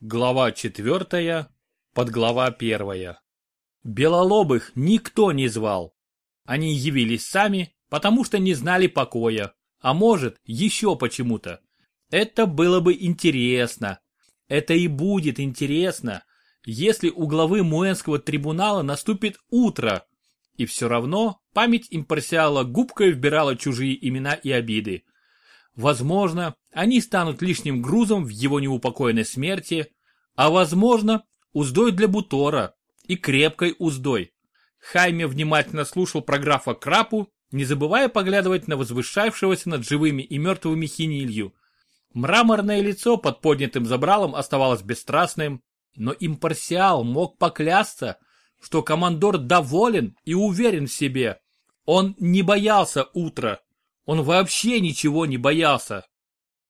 Глава четвертая, подглава первая. Белолобых никто не звал. Они явились сами, потому что не знали покоя, а может, еще почему-то. Это было бы интересно. Это и будет интересно, если у главы Муэнского трибунала наступит утро. И все равно память импарсиала губкой вбирала чужие имена и обиды. Возможно, они станут лишним грузом в его неупокоенной смерти, а возможно, уздой для Бутора и крепкой уздой. Хайме внимательно слушал про графа Крапу, не забывая поглядывать на возвышавшегося над живыми и мертвыми хинилью. Мраморное лицо под поднятым забралом оставалось бесстрастным, но импарсиал мог поклясться, что командор доволен и уверен в себе. Он не боялся утра, он вообще ничего не боялся.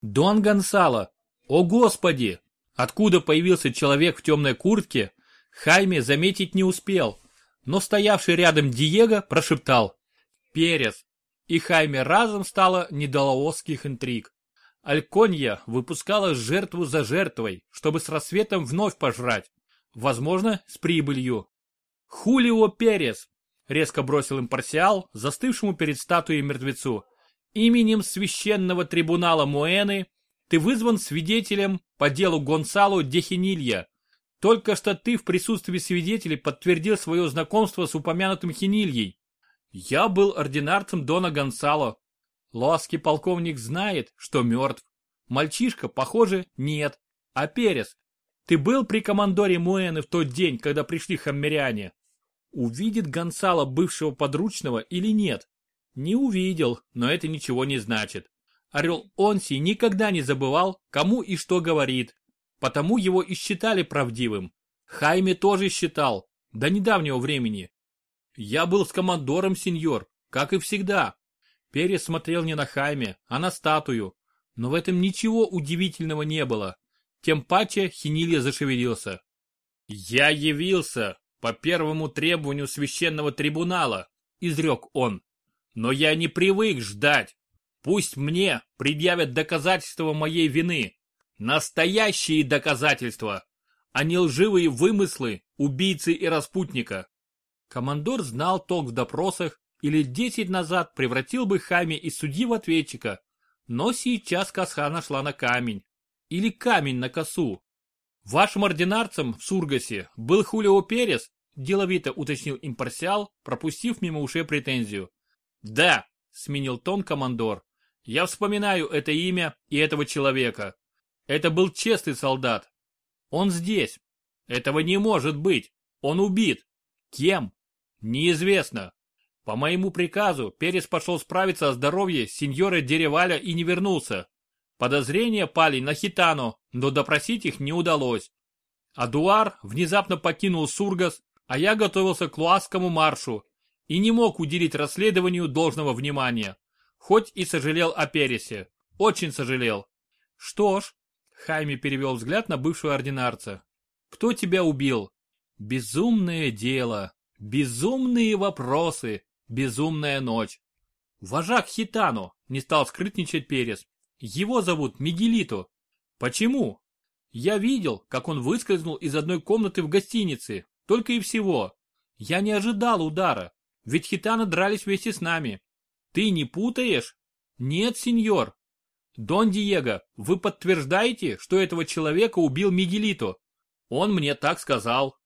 Дон Гонсало, о господи! Откуда появился человек в темной куртке, Хайме заметить не успел, но стоявший рядом Диего прошептал «Перес!» и Хайме разом стало недолоосских интриг. Альконья выпускала жертву за жертвой, чтобы с рассветом вновь пожрать, возможно, с прибылью. «Хулио Перес!» — резко бросил импарсиал, застывшему перед статуей мертвецу. Именем священного трибунала Муэны ты вызван свидетелем по делу Гонсало Дехинилья. Только что ты в присутствии свидетелей подтвердил свое знакомство с упомянутым Хинильей. Я был ординарцем Дона Гонсало. Ласки полковник знает, что мертв. Мальчишка, похоже, нет. А Перес, ты был при командоре Муэны в тот день, когда пришли хаммеряне? Увидит Гонсало бывшего подручного или нет? Не увидел, но это ничего не значит. Орел Онси никогда не забывал, кому и что говорит, потому его и считали правдивым. Хайме тоже считал, до недавнего времени. Я был с командором, сеньор, как и всегда. Перес смотрел не на Хайме, а на статую, но в этом ничего удивительного не было. Тем паче Хинилья зашевелился. «Я явился по первому требованию священного трибунала», — изрек он. Но я не привык ждать. Пусть мне предъявят доказательства моей вины. Настоящие доказательства, а не лживые вымыслы убийцы и распутника. Командор знал толк в допросах и лет десять назад превратил бы Хами из судьи в ответчика. Но сейчас коса нашла на камень. Или камень на косу. Вашим ординарцем в Сургасе был Хулио Перес, деловито уточнил импарсиал, пропустив мимо ушей претензию. Да, сменил тон командор. Я вспоминаю это имя и этого человека. Это был честный солдат. Он здесь. Этого не может быть. Он убит. Кем? Неизвестно. По моему приказу Перес пошел справиться о здоровье сеньора Дереваля и не вернулся. Подозрения пали на Хитану, но допросить их не удалось. Адуар внезапно покинул Сургас, а я готовился к Луасскому маршу и не мог уделить расследованию должного внимания. Хоть и сожалел о Пересе. Очень сожалел. Что ж, Хайми перевел взгляд на бывшего ординарца. Кто тебя убил? Безумное дело. Безумные вопросы. Безумная ночь. Вожак Хитану, не стал скрытничать Перес. Его зовут Мигелито. Почему? Я видел, как он выскользнул из одной комнаты в гостинице. Только и всего. Я не ожидал удара. Ведь хитаны дрались вместе с нами. Ты не путаешь? Нет, сеньор. Дон Диего, вы подтверждаете, что этого человека убил Мигелито? Он мне так сказал.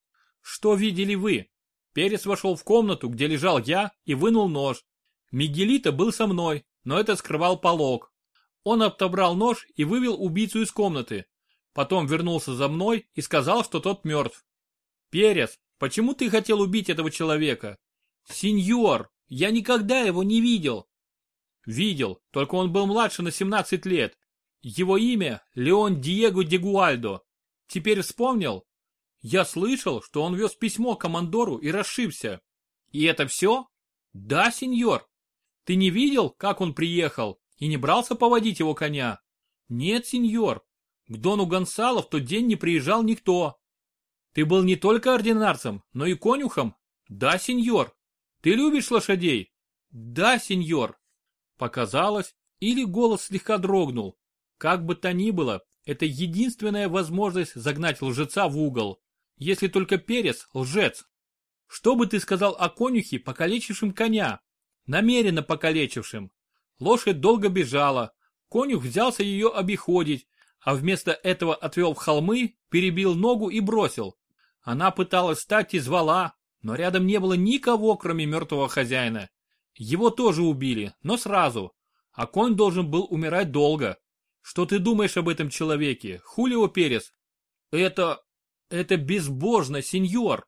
Что видели вы? Перес вошел в комнату, где лежал я, и вынул нож. Мигелито был со мной, но это скрывал полог. Он отобрал нож и вывел убийцу из комнаты. Потом вернулся за мной и сказал, что тот мертв. Перес, почему ты хотел убить этого человека? Сеньор, я никогда его не видел. Видел, только он был младше на 17 лет. Его имя Леон Диего де Гуальдо. Теперь вспомнил? Я слышал, что он вез письмо командору и расшибся. И это все? Да, сеньор. Ты не видел, как он приехал, и не брался поводить его коня? Нет, сеньор. К Дону Гонсало в тот день не приезжал никто. Ты был не только ординарцем, но и конюхом? Да, сеньор. Ты любишь лошадей? Да, сеньор. Показалось, или голос слегка дрогнул. Как бы то ни было, это единственная возможность загнать лжеца в угол, если только Перес лжец. Что бы ты сказал о конюхе, покалечившем коня? Намеренно покалечившим. Лошадь долго бежала, конюх взялся ее обиходить, а вместо этого отвел в холмы, перебил ногу и бросил. Она пыталась встать и звала, но рядом не было никого, кроме мертвого хозяина. Его тоже убили, но сразу. А конь должен был умирать долго. Что ты думаешь об этом человеке, Хулио Перес? Это... это безбожно, сеньор.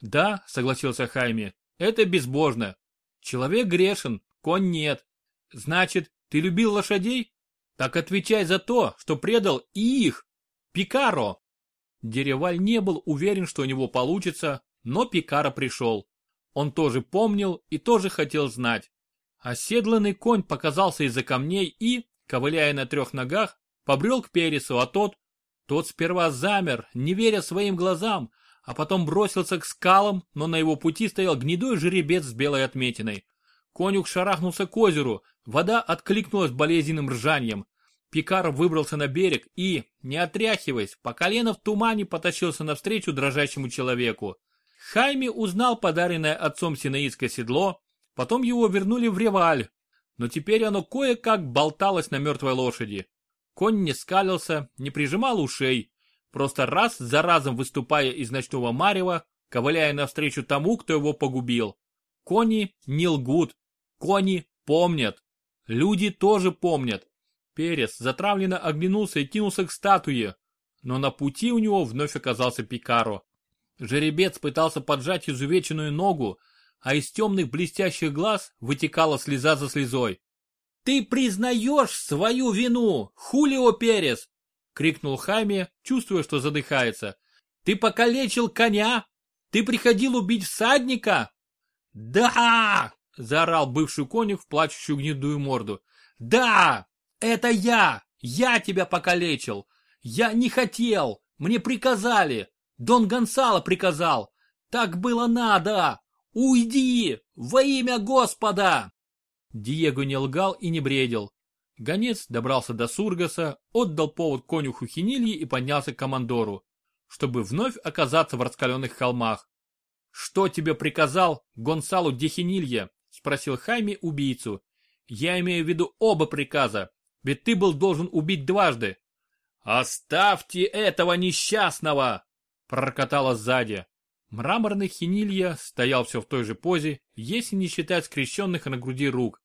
Да, согласился Хайме, это безбожно. Человек грешен, конь нет. Значит, ты любил лошадей? Так отвечай за то, что предал и их. Пикаро. Дереваль не был уверен, что у него получится, но Пикаро пришел. Он тоже помнил и тоже хотел знать. Оседланный конь показался из-за камней и, ковыляя на трех ногах, побрел к Пересу, а тот... Тот сперва замер, не веря своим глазам, а потом бросился к скалам, но на его пути стоял гнедой жеребец с белой отметиной. Конюх шарахнулся к озеру, вода откликнулась болезненным ржанием. Пикар выбрался на берег и, не отряхиваясь, по колено в тумане потащился навстречу дрожащему человеку. Хайми узнал подаренное отцом синаитское седло, потом его вернули в Реваль, но теперь оно кое-как болталось на мертвой лошади. Конь не скалился, не прижимал ушей, просто раз за разом выступая из ночного марева, ковыляя навстречу тому, кто его погубил. Кони не лгут, кони помнят, люди тоже помнят. Перес затравленно оглянулся и кинулся к статуе, но на пути у него вновь оказался Пикаро. Жеребец пытался поджать изувеченную ногу, а из темных блестящих глаз вытекала слеза за слезой. «Ты признаешь свою вину, Хулио Перес!» — крикнул Хайме, чувствуя, что задыхается. «Ты покалечил коня? Ты приходил убить всадника?» «Да!» — заорал бывший конюх в плачущую гнедую морду. «Да! Это я! Я тебя покалечил! Я не хотел! Мне приказали! Дон Гонсало приказал! Так было надо! Уйди! Во имя Господа!» Диего не лгал и не бредил. Гонец добрался до Сургаса, отдал повод конюху Хинильи и поднялся к командору, чтобы вновь оказаться в раскаленных холмах. «Что тебе приказал Гонсалу Дехинилья?» – спросил Хайми убийцу. «Я имею в виду оба приказа, ведь ты был должен убить дважды». «Оставьте этого несчастного!» – пророкотало сзади. Мраморный хинилья стоял все в той же позе, если не считать скрещенных на груди рук.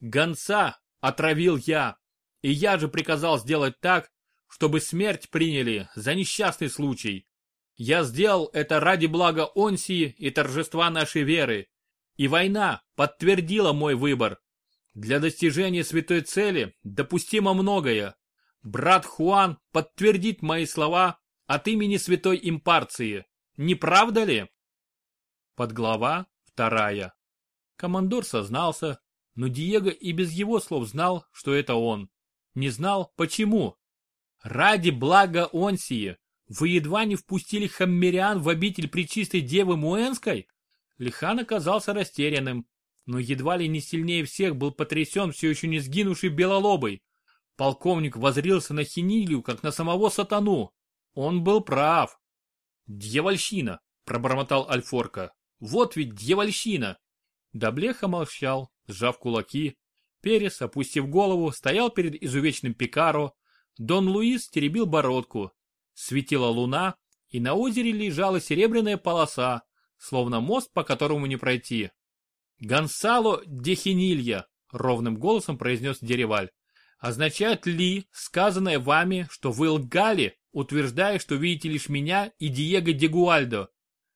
Гонца отравил я, и я же приказал сделать так, чтобы смерть приняли за несчастный случай. Я сделал это ради блага Онсии и торжества нашей веры. И война подтвердила мой выбор. Для достижения святой цели допустимо многое. Брат Хуан подтвердит мои слова от имени святой импарции. Не правда ли? Подглава вторая. Командор сознался, но Диего и без его слов знал, что это он. Не знал, почему. Ради блага Онсии вы едва не впустили хаммериан в обитель Пречистой Девы Муэнской? Лихан оказался растерянным, но едва ли не сильнее всех был потрясен все еще не сгинувший белолобой. Полковник возрился на Хинилию, как на самого сатану. Он был прав. «Дьявольщина!» – пробормотал Альфорка. «Вот ведь дьявольщина!» Доблеха молчал, сжав кулаки. Перес, опустив голову, стоял перед изувеченным Пикаро. Дон Луис теребил бородку. Светила луна, и на озере лежала серебряная полоса, словно мост, по которому не пройти. «Гонсало Дехинилья», — ровным голосом произнес Дереваль. «Означает ли сказанное вами, что вы лгали утверждая, что видите лишь меня и Диего Дегуальдо.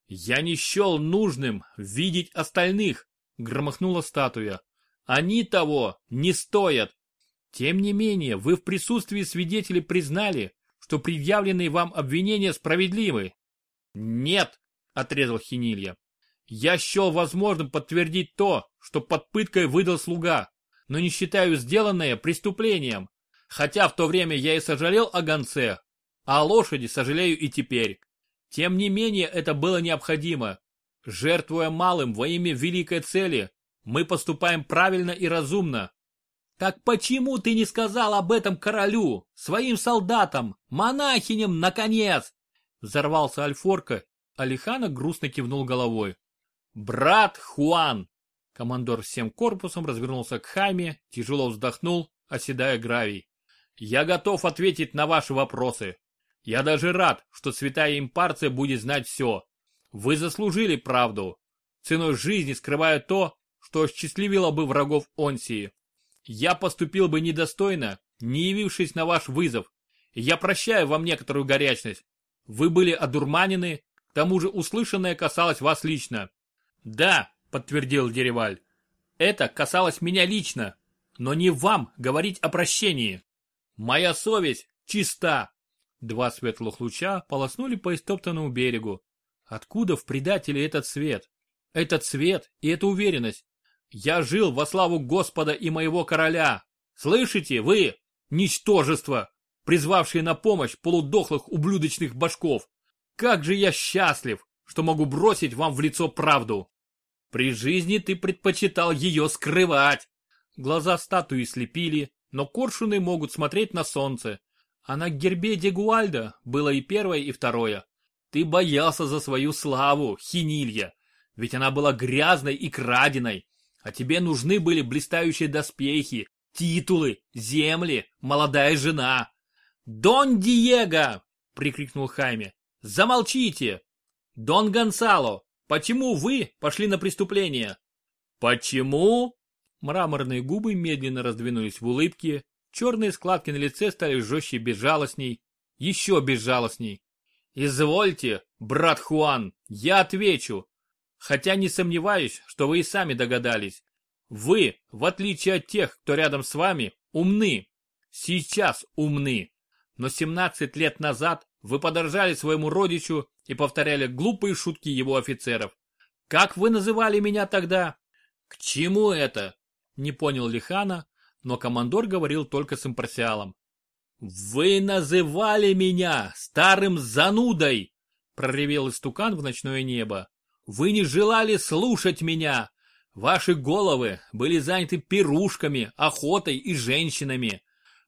Я не счел нужным видеть остальных, громыхнула статуя. Они того не стоят. Тем не менее, вы в присутствии свидетелей признали, что предъявленные вам обвинения справедливы. Нет, отрезал Хинилья. Я счел возможным подтвердить то, что под пыткой выдал слуга, но не считаю сделанное преступлением. Хотя в то время я и сожалел о гонце, а лошади сожалею и теперь. Тем не менее это было необходимо. Жертвуя малым во имя великой цели, мы поступаем правильно и разумно. Так почему ты не сказал об этом королю, своим солдатам, монахиням, наконец? Взорвался Альфорка, Алихана грустно кивнул головой. Брат Хуан! Командор всем корпусом развернулся к Хайме, тяжело вздохнул, оседая гравий. Я готов ответить на ваши вопросы. Я даже рад, что святая импарция будет знать все. Вы заслужили правду. Ценой жизни скрывая то, что осчастливило бы врагов Онсии. Я поступил бы недостойно, не явившись на ваш вызов. Я прощаю вам некоторую горячность. Вы были одурманены, к тому же услышанное касалось вас лично. Да, подтвердил Дереваль, это касалось меня лично, но не вам говорить о прощении. Моя совесть чиста. Два светлых луча полоснули по истоптанному берегу. Откуда в предателе этот свет? Этот свет и эта уверенность. Я жил во славу Господа и моего короля. Слышите, вы, ничтожество, призвавшие на помощь полудохлых ублюдочных башков. Как же я счастлив, что могу бросить вам в лицо правду. При жизни ты предпочитал ее скрывать. Глаза статуи слепили, но коршуны могут смотреть на солнце. А на гербе Дегуальда было и первое, и второе. Ты боялся за свою славу, хинилья, ведь она была грязной и краденой, а тебе нужны были блистающие доспехи, титулы, земли, молодая жена. «Дон Диего!» — прикрикнул Хайме. «Замолчите! Дон Гонсало, почему вы пошли на преступление?» «Почему?» Мраморные губы медленно раздвинулись в улыбке, черные складки на лице стали жестче безжалостней, еще безжалостней. «Извольте, брат Хуан, я отвечу. Хотя не сомневаюсь, что вы и сами догадались. Вы, в отличие от тех, кто рядом с вами, умны. Сейчас умны. Но 17 лет назад вы подоржали своему родичу и повторяли глупые шутки его офицеров. Как вы называли меня тогда? К чему это? Не понял Лихана, но командор говорил только с импарсиалом. «Вы называли меня старым занудой!» проревел истукан в ночное небо. «Вы не желали слушать меня! Ваши головы были заняты пирушками, охотой и женщинами.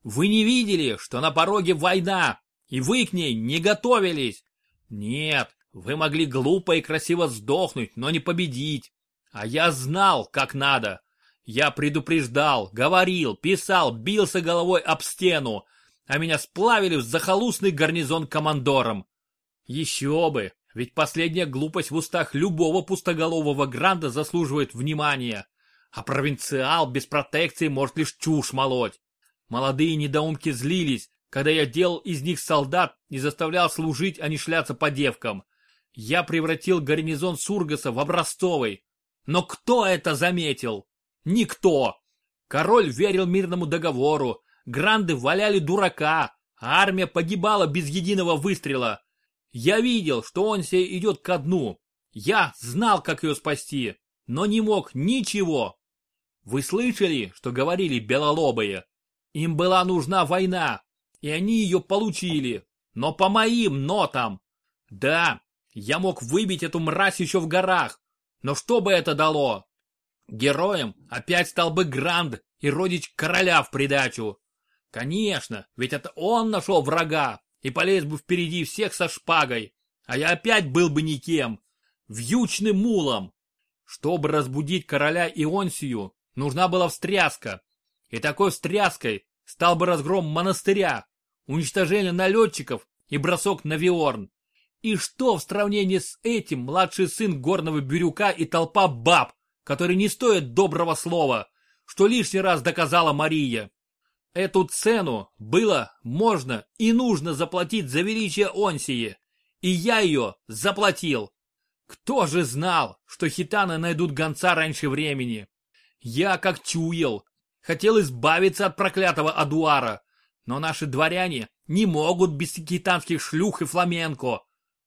Вы не видели, что на пороге война, и вы к ней не готовились. Нет, вы могли глупо и красиво сдохнуть, но не победить. А я знал, как надо. Я предупреждал, говорил, писал, бился головой об стену, а меня сплавили в захолустный гарнизон командором. Еще бы, ведь последняя глупость в устах любого пустоголового гранда заслуживает внимания. А провинциал без протекции может лишь чушь молоть. Молодые недоумки злились, когда я делал из них солдат и заставлял служить, а не шляться по девкам. Я превратил гарнизон Сургаса в образцовый. Но кто это заметил? Никто. Король верил мирному договору, гранды валяли дурака, армия погибала без единого выстрела. Я видел, что он себе идет ко дну. Я знал, как ее спасти, но не мог ничего. Вы слышали, что говорили белолобые? Им была нужна война, и они ее получили, но по моим нотам. Да, я мог выбить эту мразь еще в горах, но что бы это дало? Героем опять стал бы Гранд и родич короля в придачу. Конечно, ведь это он нашел врага и полез бы впереди всех со шпагой, а я опять был бы никем, вьючным мулом. Чтобы разбудить короля Ионсию, нужна была встряска. И такой встряской стал бы разгром монастыря, уничтожение налетчиков и бросок на Виорн. И что в сравнении с этим младший сын горного бирюка и толпа баб, которые не стоят доброго слова, что лишний раз доказала Мария. Эту цену было, можно и нужно заплатить за величие Онсии, и я ее заплатил. Кто же знал, что хитаны найдут гонца раньше времени? Я, как чуял, хотел избавиться от проклятого Адуара, но наши дворяне не могут без хитанских шлюх и фламенко.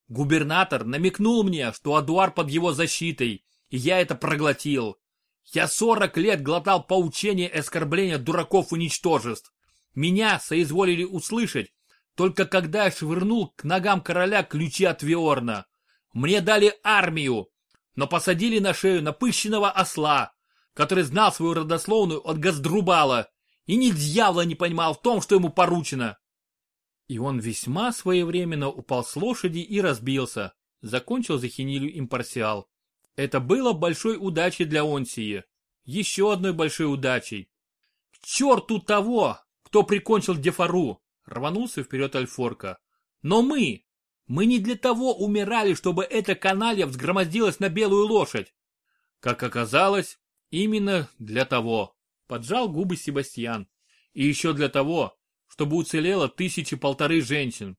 Губернатор намекнул мне, что Адуар под его защитой, я это проглотил. Я сорок лет глотал поучения и оскорбления дураков и ничтожеств. Меня соизволили услышать, только когда я швырнул к ногам короля ключи от Виорна. Мне дали армию, но посадили на шею напыщенного осла, который знал свою родословную от Газдрубала и ни дьявола не понимал в том, что ему поручено. И он весьма своевременно упал с лошади и разбился, закончил захинилю импарсиал. Это было большой удачей для Онсии. Еще одной большой удачей. К черту того, кто прикончил Дефару, рванулся вперед Альфорка. Но мы, мы не для того умирали, чтобы эта каналья взгромоздилась на белую лошадь. Как оказалось, именно для того. Поджал губы Себастьян. И еще для того, чтобы уцелело тысячи-полторы женщин.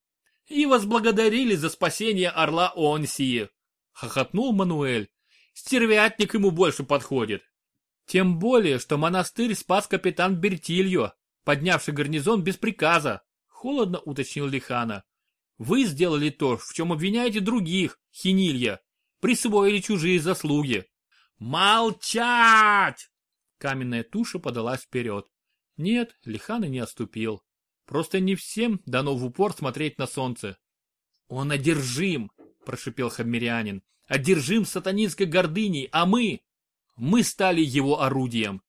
И возблагодарили за спасение орла Онсии. Хохотнул Мануэль. Стервятник ему больше подходит. Тем более, что монастырь спас капитан Бертильо, поднявший гарнизон без приказа. Холодно уточнил Лихана. Вы сделали то, в чем обвиняете других, Хинилья. Присвоили чужие заслуги. Молчать! Каменная туша подалась вперед. Нет, Лихана не отступил. Просто не всем дано в упор смотреть на солнце. Он одержим, прошипел Хаммерианин. Одержим сатанинской гордыней, а мы... Мы стали его орудием.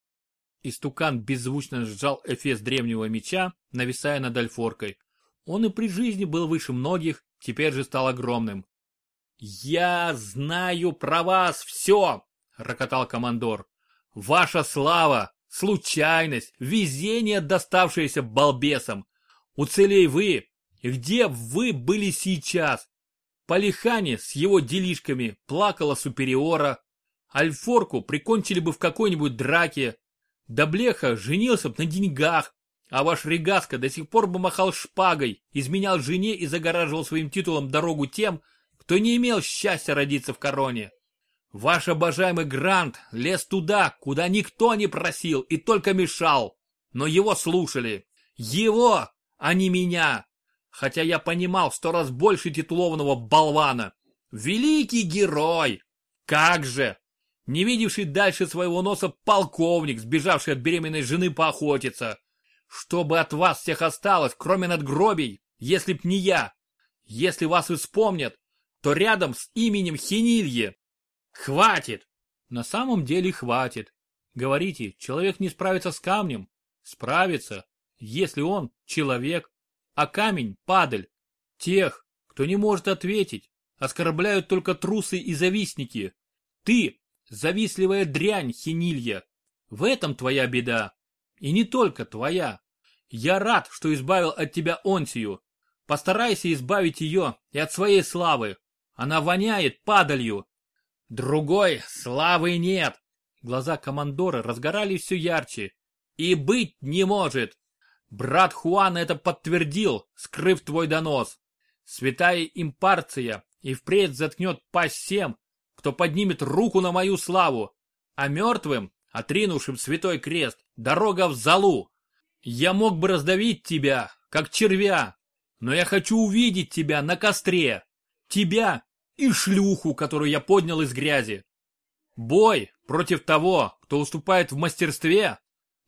Истукан беззвучно сжал эфес древнего меча, нависая над Альфоркой. Он и при жизни был выше многих, теперь же стал огромным. «Я знаю про вас все!» — рокотал командор. «Ваша слава, случайность, везение, доставшееся балбесам. Уцелей вы, где вы были сейчас? Полихане с его делишками плакала супериора. Альфорку прикончили бы в какой-нибудь драке. Доблеха женился бы на деньгах. А ваш Регаска до сих пор бы махал шпагой, изменял жене и загораживал своим титулом дорогу тем, кто не имел счастья родиться в короне. Ваш обожаемый Грант лез туда, куда никто не просил и только мешал. Но его слушали. Его, а не меня. Хотя я понимал сто раз больше титулованного болвана. Великий герой! Как же! Не видевший дальше своего носа полковник, сбежавший от беременной жены поохотиться. Что бы от вас всех осталось, кроме надгробий, если б не я? Если вас вспомнят, то рядом с именем Хенилье. Хватит! На самом деле хватит. Говорите, человек не справится с камнем. Справится, если он человек, а камень – падаль. Тех, кто не может ответить, оскорбляют только трусы и завистники. Ты – завистливая дрянь, Хенилья. В этом твоя беда. И не только твоя. Я рад, что избавил от тебя Онсию. Постарайся избавить ее и от своей славы. Она воняет падалью. Другой славы нет. Глаза командора разгорались все ярче. И быть не может. Брат Хуан это подтвердил, скрыв твой донос. Святая импарция и впредь заткнет пасть всем, кто поднимет руку на мою славу, а мертвым, отринувшим святой крест, дорога в залу. Я мог бы раздавить тебя, как червя, но я хочу увидеть тебя на костре. Тебя и шлюху, которую я поднял из грязи. Бой против того, кто уступает в мастерстве,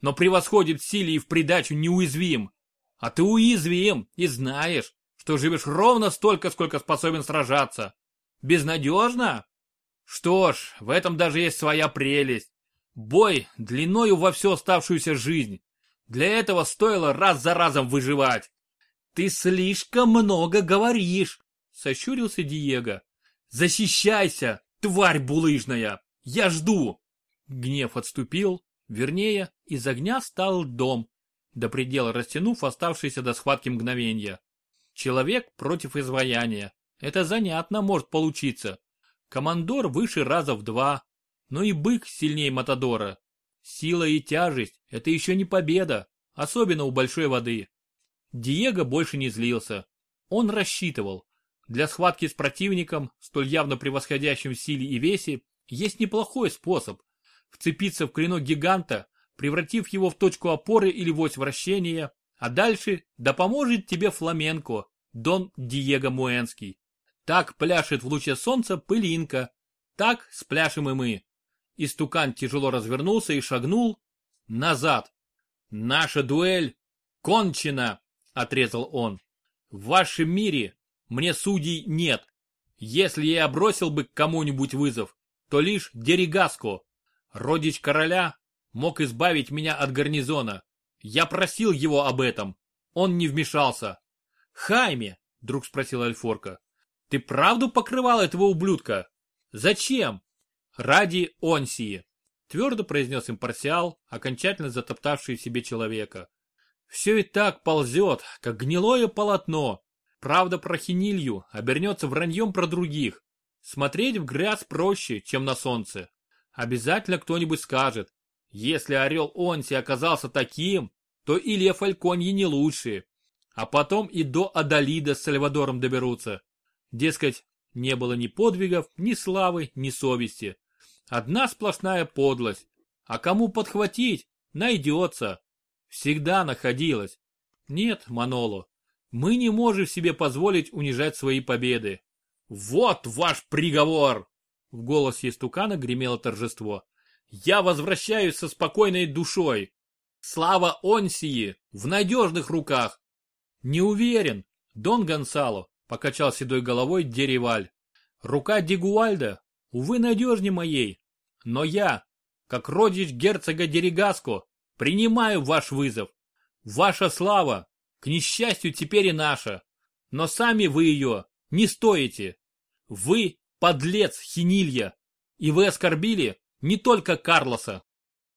но превосходит в силе и в придачу неуязвим. А ты уязвим и знаешь, что живешь ровно столько, сколько способен сражаться. Безнадежно? Что ж, в этом даже есть своя прелесть. Бой длиною во всю оставшуюся жизнь. Для этого стоило раз за разом выживать. Ты слишком много говоришь, сощурился Диего. Защищайся, тварь булыжная! Я жду! Гнев отступил, вернее, из огня стал дом, до предела растянув оставшиеся до схватки мгновения. Человек против изваяния. Это занятно может получиться. Командор выше раза в два, но и бык сильнее Матадора. Сила и тяжесть – это еще не победа, особенно у большой воды. Диего больше не злился. Он рассчитывал, для схватки с противником, столь явно превосходящим в силе и весе, есть неплохой способ вцепиться в клинок гиганта, превратив его в точку опоры или вось вращения, а дальше да поможет тебе фламенко, Дон Диего Муэнский. Так пляшет в луче солнца пылинка, так спляшем и мы. Истукан тяжело развернулся и шагнул назад. «Наша дуэль кончена!» — отрезал он. «В вашем мире мне судей нет. Если я бросил бы кому-нибудь вызов, то лишь Деригаско, родич короля, мог избавить меня от гарнизона. Я просил его об этом. Он не вмешался. Хайме, вдруг спросил Альфорка, ты правду покрывал этого ублюдка? Зачем? Ради Онсии, твердо произнес импарсиал, окончательно затоптавший в себе человека. Все и так ползет, как гнилое полотно. Правда про хинилью обернется враньем про других. Смотреть в грязь проще, чем на солнце. Обязательно кто-нибудь скажет, если орел Онси оказался таким, то и Лев Альконьи не лучшие. А потом и до Адалида с Сальвадором доберутся. Дескать, не было ни подвигов, ни славы, ни совести. Одна сплошная подлость. А кому подхватить, найдется. Всегда находилась. Нет, Маноло, мы не можем себе позволить унижать свои победы. Вот ваш приговор! В голосе истукана гремело торжество. Я возвращаюсь со спокойной душой. Слава Онсии в надежных руках. Не уверен, Дон Гонсало, покачал седой головой Дереваль. Рука Дегуальда, увы, надежнее моей. Но я, как родич герцога Дерегаско, принимаю ваш вызов. Ваша слава, к несчастью, теперь и наша. Но сами вы ее не стоите. Вы подлец Хинилья, и вы оскорбили не только Карлоса.